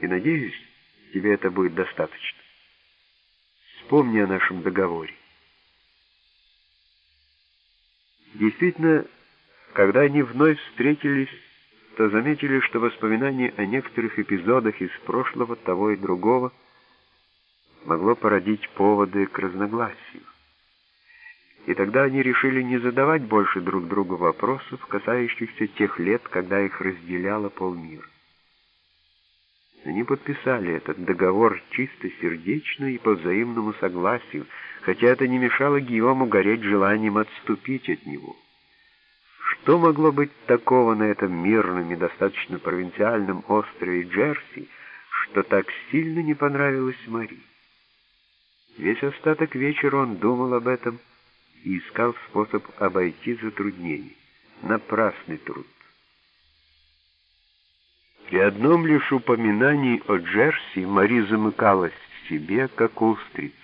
и, надеюсь, тебе это будет достаточно. Вспомни о нашем договоре. Действительно, когда они вновь встретились, то заметили, что воспоминания о некоторых эпизодах из прошлого того и другого могло породить поводы к разногласию. И тогда они решили не задавать больше друг другу вопросов, касающихся тех лет, когда их разделяло полмира. Они подписали этот договор чисто сердечно и по взаимному согласию, хотя это не мешало Гийому гореть желанием отступить от него. Что могло быть такого на этом мирном и достаточно провинциальном острове Джерси, что так сильно не понравилось Мари? Весь остаток вечера он думал об этом и искал способ обойти затруднение. Напрасный труд. При одном лишь упоминании о Джерси Мари замыкалась в себе, как устрица.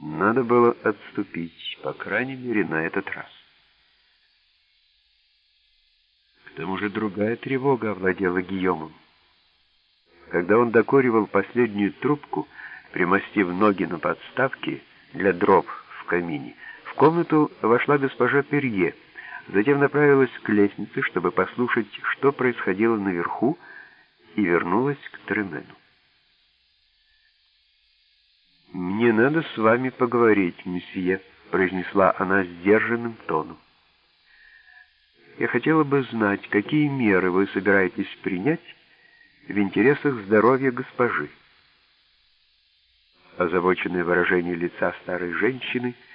Надо было отступить, по крайней мере, на этот раз. К тому же другая тревога овладела Гийомом. Когда он докуривал последнюю трубку, примостив ноги на подставке для дров в камине, в комнату вошла госпожа Перье — затем направилась к лестнице, чтобы послушать, что происходило наверху, и вернулась к Тремену. «Мне надо с вами поговорить, месье», — произнесла она сдержанным тоном. «Я хотела бы знать, какие меры вы собираетесь принять в интересах здоровья госпожи». Озабоченное выражение лица старой женщины —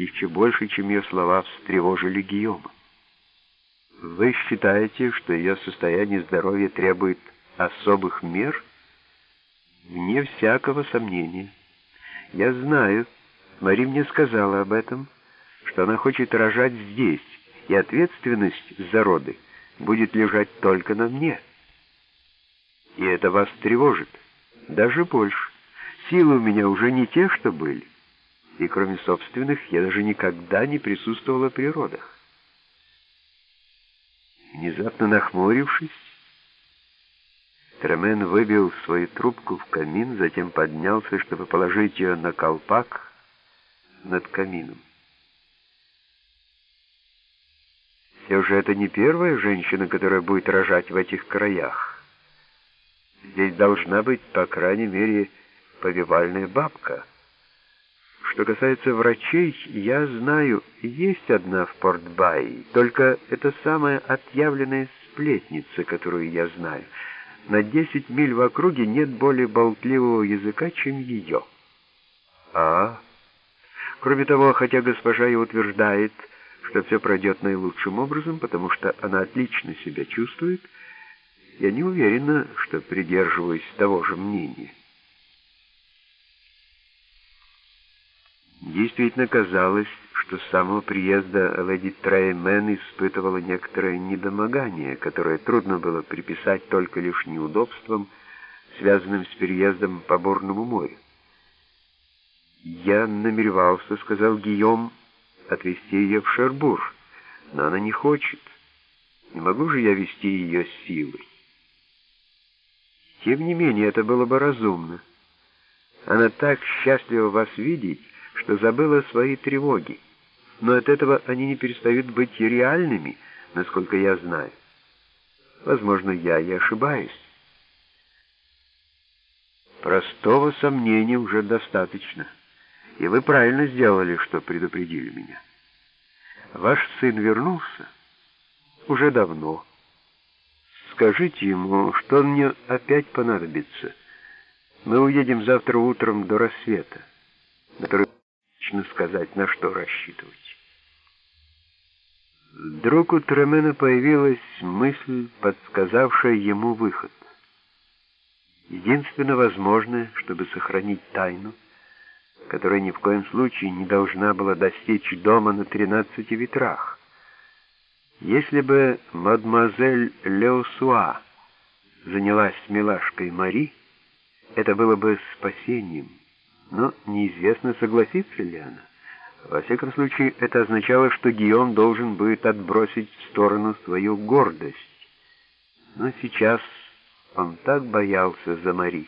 еще больше, чем ее слова встревожили Гийома. «Вы считаете, что ее состояние здоровья требует особых мер?» «Вне всякого сомнения. Я знаю, Мари мне сказала об этом, что она хочет рожать здесь, и ответственность за роды будет лежать только на мне. И это вас тревожит, даже больше. Силы у меня уже не те, что были» и кроме собственных я даже никогда не присутствовала при родах. Внезапно нахмурившись, Тремен выбил свою трубку в камин, затем поднялся, чтобы положить ее на колпак над камином. Все же это не первая женщина, которая будет рожать в этих краях. Здесь должна быть, по крайней мере, повивальная бабка — что касается врачей, я знаю, есть одна в Порт-Бай, только это самая отъявленная сплетница, которую я знаю. На 10 миль в округе нет более болтливого языка, чем ее. А, кроме того, хотя госпожа и утверждает, что все пройдет наилучшим образом, потому что она отлично себя чувствует, я не уверена, что придерживаюсь того же мнения. Действительно казалось, что с самого приезда леди Треймен испытывала некоторое недомогание, которое трудно было приписать только лишь неудобствам, связанным с переездом по Бурному морю. «Я намеревался, — сказал Гийом, — отвезти ее в Шербур, но она не хочет. Не могу же я вести ее силой. Тем не менее, это было бы разумно. Она так счастлива вас видеть, что забыла свои тревоги, но от этого они не перестают быть реальными, насколько я знаю. Возможно, я и ошибаюсь. Простого сомнения уже достаточно, и вы правильно сделали, что предупредили меня. Ваш сын вернулся уже давно. Скажите ему, что он мне опять понадобится. Мы уедем завтра утром до рассвета, точно сказать, на что рассчитывать. Вдруг у Тремена появилась мысль, подсказавшая ему выход. Единственно возможное, чтобы сохранить тайну, которая ни в коем случае не должна была достичь дома на тринадцати ветрах. Если бы мадемуазель Леосуа занялась милашкой Мари, это было бы спасением но неизвестно, согласится ли она. Во всяком случае, это означало, что Гийом должен будет отбросить в сторону свою гордость. Но сейчас Он так боялся за Мари.